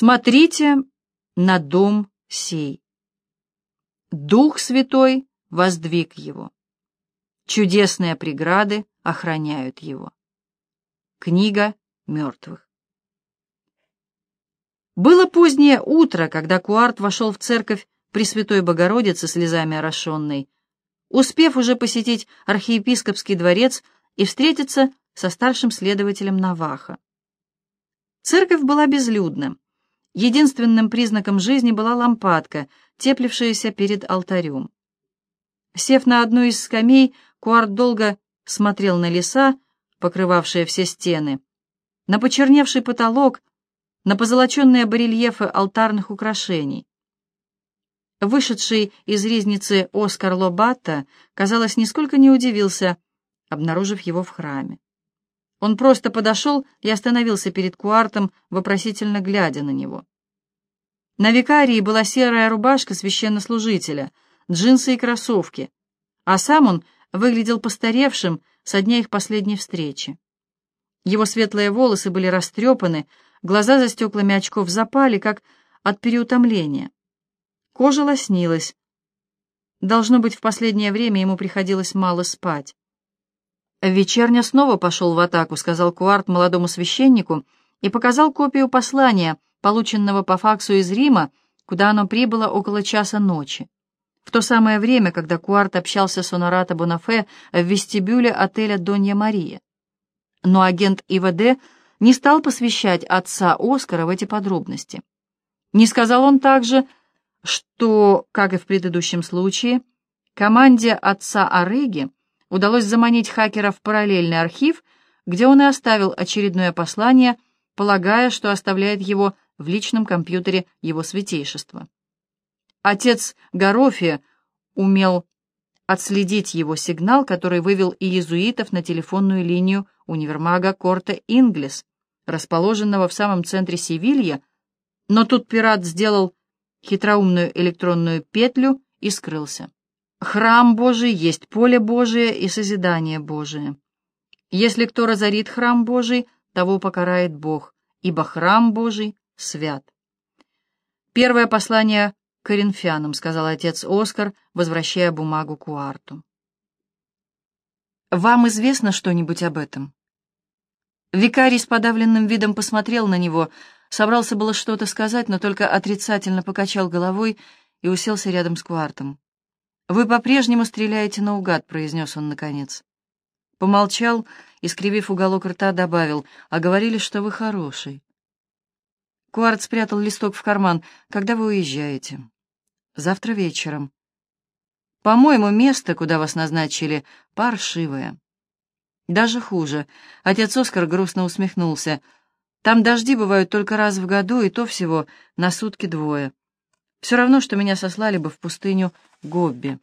Смотрите на дом сей. Дух Святой воздвиг его. Чудесные преграды охраняют его. Книга мертвых. Было позднее утро, когда Куарт вошел в церковь Пресвятой Богородицы слезами орошенной, успев уже посетить архиепископский дворец и встретиться со старшим следователем Наваха. Церковь была безлюдна. Единственным признаком жизни была лампадка, теплившаяся перед алтарем. Сев на одну из скамей, Куарт долго смотрел на леса, покрывавшие все стены, на почерневший потолок, на позолоченные барельефы алтарных украшений. Вышедший из ризницы Оскар Лобатта, казалось, нисколько не удивился, обнаружив его в храме. Он просто подошел и остановился перед Куартом, вопросительно глядя на него. На викарии была серая рубашка священнослужителя, джинсы и кроссовки, а сам он выглядел постаревшим со дня их последней встречи. Его светлые волосы были растрепаны, глаза за стеклами очков запали, как от переутомления. Кожа лоснилась. Должно быть, в последнее время ему приходилось мало спать. «Вечерня снова пошел в атаку», — сказал Куарт молодому священнику и показал копию послания, полученного по факсу из Рима, куда оно прибыло около часа ночи. В то самое время, когда Куарт общался с Онорато Бонафе в вестибюле отеля «Донья Мария». Но агент ИВД не стал посвящать отца Оскара в эти подробности. Не сказал он также, что, как и в предыдущем случае, команде отца Арыги удалось заманить хакера в параллельный архив, где он и оставил очередное послание, полагая, что оставляет его в личном компьютере его святейшества. Отец Горофия умел отследить его сигнал, который вывел иезуитов на телефонную линию универмага Корте Инглес, расположенного в самом центре Севилья, но тут пират сделал хитроумную электронную петлю и скрылся. Храм Божий есть поле Божие и созидание Божие. Если кто разорит храм Божий, того покарает Бог, ибо храм Божий свят. Первое послание коринфянам, сказал отец Оскар, возвращая бумагу Куарту. Вам известно что-нибудь об этом? Викарий с подавленным видом посмотрел на него, собрался было что-то сказать, но только отрицательно покачал головой и уселся рядом с Куартом. «Вы по-прежнему стреляете наугад», — произнес он наконец. Помолчал и, скривив уголок рта, добавил, «А говорили, что вы хороший». Куарт спрятал листок в карман. «Когда вы уезжаете?» «Завтра вечером». «По-моему, место, куда вас назначили, паршивое». «Даже хуже». Отец Оскар грустно усмехнулся. «Там дожди бывают только раз в году, и то всего на сутки двое. Все равно, что меня сослали бы в пустыню Гобби.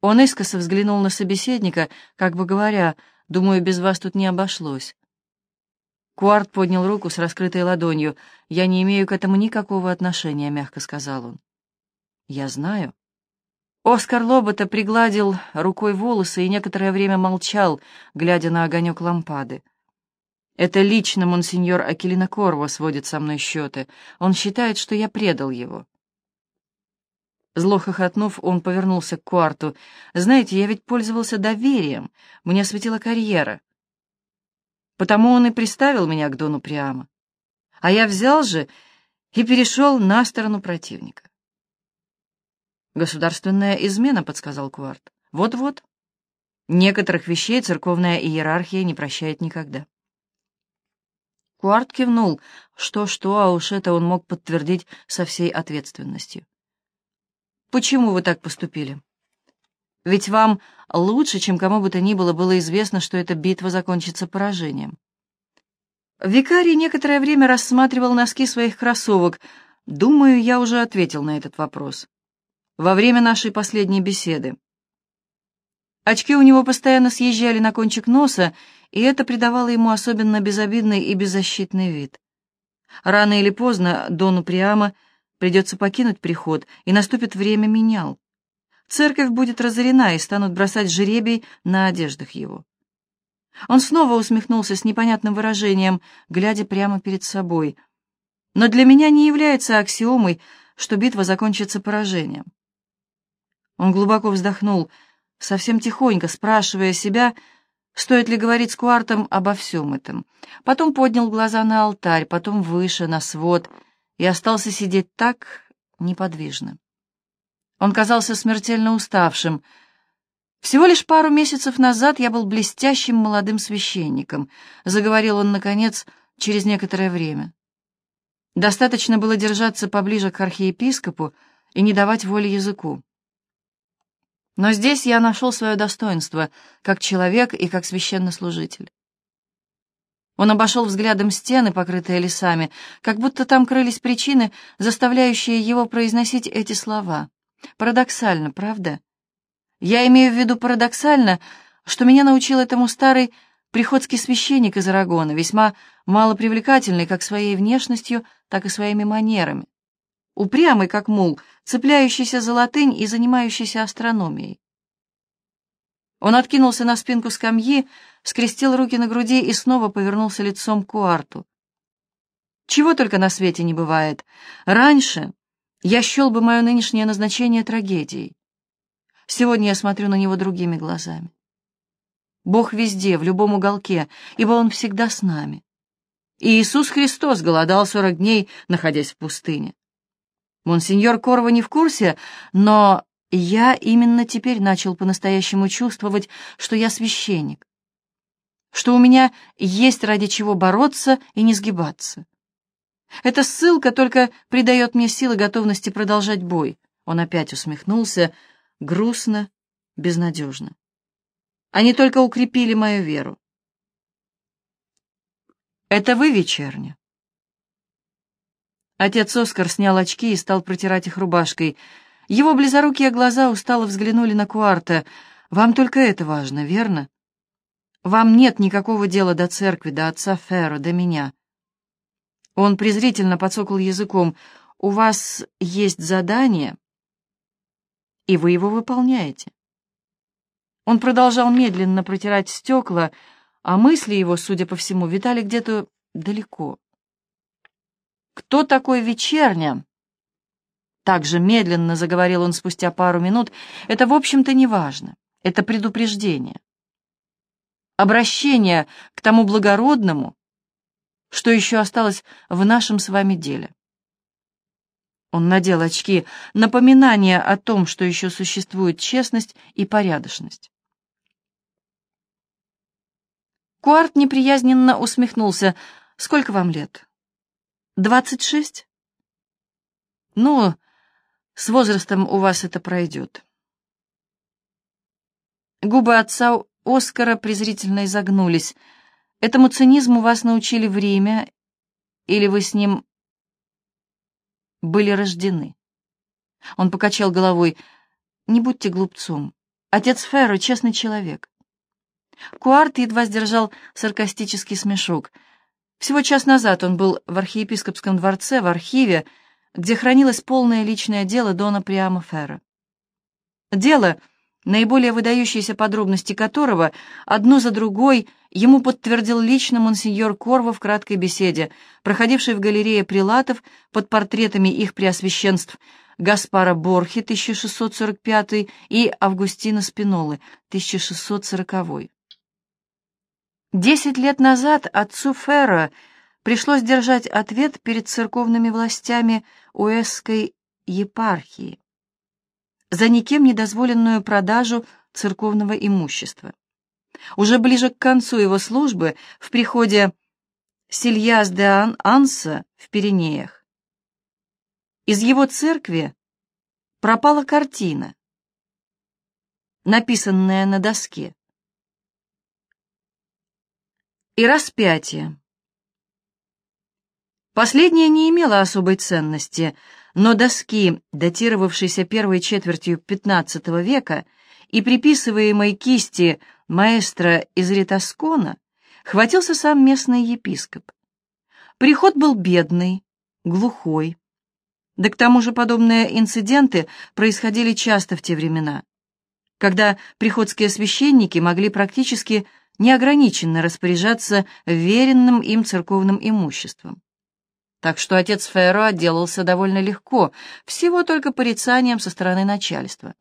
Он искоса взглянул на собеседника, как бы говоря, «Думаю, без вас тут не обошлось». Куарт поднял руку с раскрытой ладонью. «Я не имею к этому никакого отношения», — мягко сказал он. «Я знаю». Оскар Лобота пригладил рукой волосы и некоторое время молчал, глядя на огонек лампады. «Это лично монсеньор Акелина Корво сводит со мной счеты. Он считает, что я предал его». Зло хохотнув, он повернулся к Куарту. «Знаете, я ведь пользовался доверием. Мне светила карьера. Потому он и приставил меня к Дону прямо. А я взял же и перешел на сторону противника». «Государственная измена», — подсказал Куарт. «Вот-вот. Некоторых вещей церковная иерархия не прощает никогда». Куарт кивнул. Что-что, а уж это он мог подтвердить со всей ответственностью. Почему вы так поступили? Ведь вам лучше, чем кому бы то ни было, было известно, что эта битва закончится поражением. Викарий некоторое время рассматривал носки своих кроссовок. Думаю, я уже ответил на этот вопрос. Во время нашей последней беседы. Очки у него постоянно съезжали на кончик носа, и это придавало ему особенно безобидный и беззащитный вид. Рано или поздно Дону Приама Придется покинуть приход, и наступит время менял. Церковь будет разорена, и станут бросать жеребий на одеждах его. Он снова усмехнулся с непонятным выражением, глядя прямо перед собой. но для меня не является аксиомой, что битва закончится поражением. Он глубоко вздохнул, совсем тихонько спрашивая себя, стоит ли говорить с Куартом обо всем этом. Потом поднял глаза на алтарь, потом выше, на свод, и остался сидеть так неподвижно. Он казался смертельно уставшим. «Всего лишь пару месяцев назад я был блестящим молодым священником», — заговорил он, наконец, через некоторое время. Достаточно было держаться поближе к архиепископу и не давать воли языку. Но здесь я нашел свое достоинство, как человек и как священнослужитель. Он обошел взглядом стены, покрытые лесами, как будто там крылись причины, заставляющие его произносить эти слова. Парадоксально, правда? Я имею в виду парадоксально, что меня научил этому старый приходский священник из Арагона, весьма малопривлекательный как своей внешностью, так и своими манерами. Упрямый, как мул, цепляющийся за латынь и занимающийся астрономией. Он откинулся на спинку скамьи, скрестил руки на груди и снова повернулся лицом к Уарту. Чего только на свете не бывает. Раньше я счел бы мое нынешнее назначение трагедией. Сегодня я смотрю на него другими глазами. Бог везде, в любом уголке, ибо Он всегда с нами. И Иисус Христос голодал сорок дней, находясь в пустыне. Монсеньор Корва не в курсе, но я именно теперь начал по-настоящему чувствовать, что я священник, что у меня есть ради чего бороться и не сгибаться. Эта ссылка только придает мне силы готовности продолжать бой. Он опять усмехнулся, грустно, безнадежно. Они только укрепили мою веру. «Это вы вечерня?» Отец Оскар снял очки и стал протирать их рубашкой. Его близорукие глаза устало взглянули на Куарта. «Вам только это важно, верно? Вам нет никакого дела до церкви, до отца Ферро, до меня». Он презрительно подсокал языком. «У вас есть задание, и вы его выполняете». Он продолжал медленно протирать стекла, а мысли его, судя по всему, витали где-то далеко. «Кто такой вечерня?» Так же медленно заговорил он спустя пару минут. «Это, в общем-то, не важно. Это предупреждение. Обращение к тому благородному, что еще осталось в нашем с вами деле». Он надел очки, напоминание о том, что еще существует честность и порядочность. Куарт неприязненно усмехнулся. «Сколько вам лет?» «Двадцать шесть?» «Ну, с возрастом у вас это пройдет». Губы отца Оскара презрительно изогнулись. «Этому цинизму вас научили в Риме, или вы с ним были рождены?» Он покачал головой. «Не будьте глупцом. Отец Ферро — честный человек. Куарт едва сдержал саркастический смешок. Всего час назад он был в архиепископском дворце, в архиве, где хранилось полное личное дело Дона Приама Ферра. Дело, наиболее выдающиеся подробности которого, одну за другой, ему подтвердил лично монсеньор Корво в краткой беседе, проходившей в галерее прилатов под портретами их преосвященств Гаспара Борхи, 1645, и Августина Спинолы, 1640. Десять лет назад отцу Ферро пришлось держать ответ перед церковными властями Уэсской епархии за никем недозволенную продажу церковного имущества. Уже ближе к концу его службы в приходе Сильяс де Ан Анса в Пиренеях из его церкви пропала картина, написанная на доске и распятие. Последнее не имело особой ценности, но доски, датировавшиеся первой четвертью XV века и приписываемой кисти маэстро из Ритаскона, хватился сам местный епископ. Приход был бедный, глухой. Да к тому же подобные инциденты происходили часто в те времена, когда приходские священники могли практически неограниченно распоряжаться веренным им церковным имуществом. Так что отец Ферро отделался довольно легко, всего только порицанием со стороны начальства.